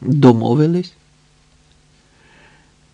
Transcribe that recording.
Домовились?